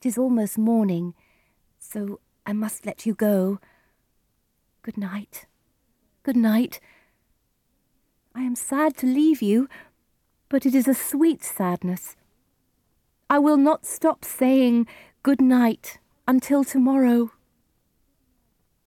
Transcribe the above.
It is almost morning, so I must let you go. Good night. Good night. I am sad to leave you, but it is a sweet sadness. I will not stop saying good night until tomorrow.